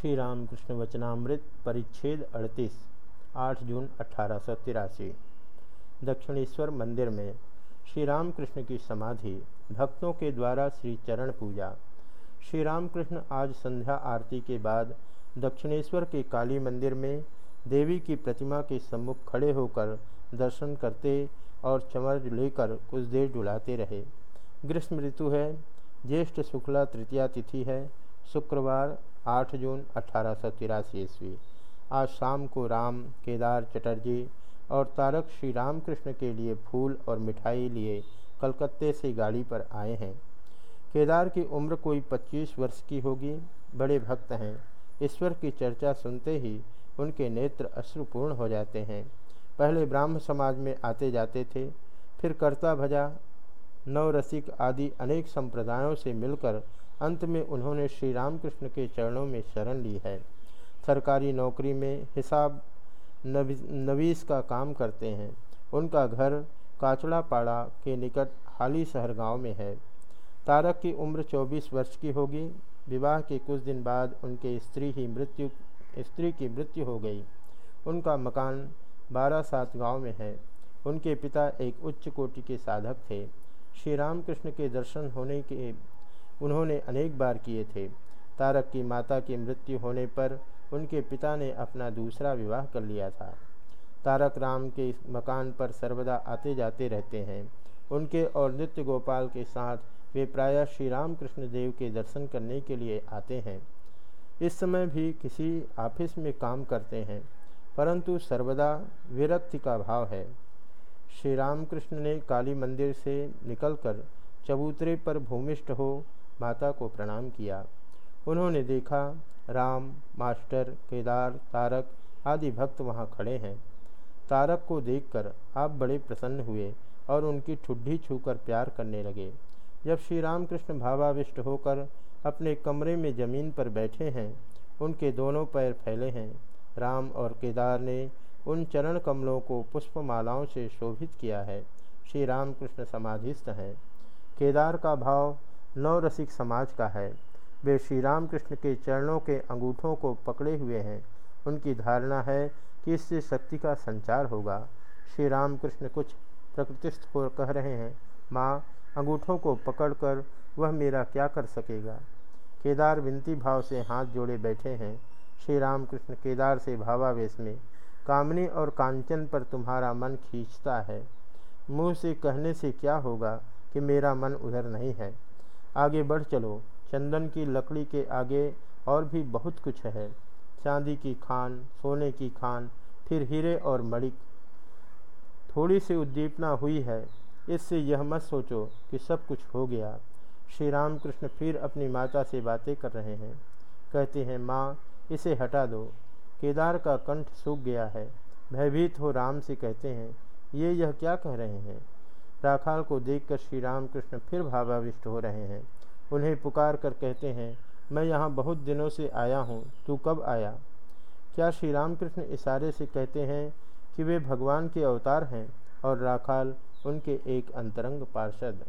श्री रामकृष्ण वचनामृत परिच्छेद अड़तीस, आठ जून अठारह सौ तिरासी। दक्षिणेश्वर मंदिर में श्री रामकृष्ण की समाधि भक्तों के द्वारा श्री चरण पूजा। श्री रामकृष्ण आज संध्या आरती के बाद दक्षिणेश्वर के काली मंदिर में देवी की प्रतिमा के सम्मुख खड़े होकर दर्शन करते और चमर लेकर कुछ देर डुलाते रहे। ग्रीष्म ऋतु है, ज्येष्ठ शुक्ला तृतीया तिथि है, शुक्रवार 8 जून अठारह सौ तिरासी ईस्वी। आज शाम को राम, केदार चटर्जी और तारक श्री रामकृष्ण के लिए फूल और मिठाई लिए कलकत्ते से गाड़ी पर आए हैं। केदार की उम्र कोई 25 वर्ष की होगी। बड़े भक्त हैं। ईश्वर की चर्चा सुनते ही उनके नेत्र अश्रुपूर्ण हो जाते हैं। पहले ब्राह्म समाज में आते जाते थे, फिर कर्ता भजा, नवरसिक आदि अनेक संप्रदायों से मिलकर अंत में उन्होंने श्री रामकृष्ण के चरणों में शरण ली है। सरकारी नौकरी में हिसाब नवीस का काम करते हैं। उनका घर काचड़ापाड़ा के निकट हाली शहर गाँव में है। तारक की उम्र 24 वर्ष की होगी। विवाह के कुछ दिन बाद उनके स्त्री ही मृत्यु, स्त्री की मृत्यु हो गई। उनका मकान बारह सात गाँव में है। उनके पिता एक उच्च कोटि के साधक थे। श्री रामकृष्ण के दर्शन होने के उन्होंने अनेक बार किए थे। तारक की माता की मृत्यु होने पर उनके पिता ने अपना दूसरा विवाह कर लिया था। तारक राम के इस मकान पर सर्वदा आते जाते रहते हैं। उनके और नित्य गोपाल के साथ वे प्रायः श्री राम कृष्ण देव के दर्शन करने के लिए आते हैं। इस समय भी किसी ऑफ़िस में काम करते हैं, परंतु सर्वदा विरक्ति का भाव है। श्री रामकृष्ण ने काली मंदिर से निकलकर चबूतरे पर भूमिष्ठ हो माता को प्रणाम किया। उन्होंने देखा, राम, मास्टर, केदार, तारक आदि भक्त वहाँ खड़े हैं। तारक को देखकर आप बड़े प्रसन्न हुए और उनकी ठुड्ढी छूकर प्यार करने लगे। जब श्री रामकृष्ण भावाविष्ट होकर अपने कमरे में ज़मीन पर बैठे हैं, उनके दोनों पैर फैले हैं। राम और केदार ने उन चरण कमलों को पुष्पमालाओं से शोभित किया है। श्री रामकृष्ण समाधिस्थ हैं। केदार का भाव नवरसिक समाज का है। वे श्री रामकृष्ण के चरणों के अंगूठों को पकड़े हुए हैं। उनकी धारणा है कि इससे शक्ति का संचार होगा। श्री रामकृष्ण कुछ प्रकृतिस्थ हो कह रहे हैं, माँ, अंगूठों को पकड़कर वह मेरा क्या कर सकेगा? केदार विनती भाव से हाथ जोड़े बैठे हैं। श्री रामकृष्ण केदार से भावावेश में, कामनी और कांचन पर तुम्हारा मन खींचता है। मुँह से कहने से क्या होगा कि मेरा मन उधर नहीं है? आगे बढ़ चलो। चंदन की लकड़ी के आगे और भी बहुत कुछ है। चांदी की खान, सोने की खान, फिर हीरे और मणिक। थोड़ी सी उद्दीपना हुई है। इससे यह मत सोचो कि सब कुछ हो गया। श्री राम कृष्ण फिर अपनी माता से बातें कर रहे हैं। कहते हैं, माँ, इसे हटा दो। केदार का कंठ सूख गया है। भयभीत हो राम से कहते हैं, ये यह क्या कह रहे हैं? राखाल को देखकर श्री राम कृष्ण फिर भावाविष्ट हो रहे हैं। उन्हें पुकार कर कहते हैं, मैं यहाँ बहुत दिनों से आया हूँ, तू कब आया? क्या श्री रामकृष्ण इशारे से कहते हैं कि वे भगवान के अवतार हैं और राखाल उनके एक अंतरंग पार्षद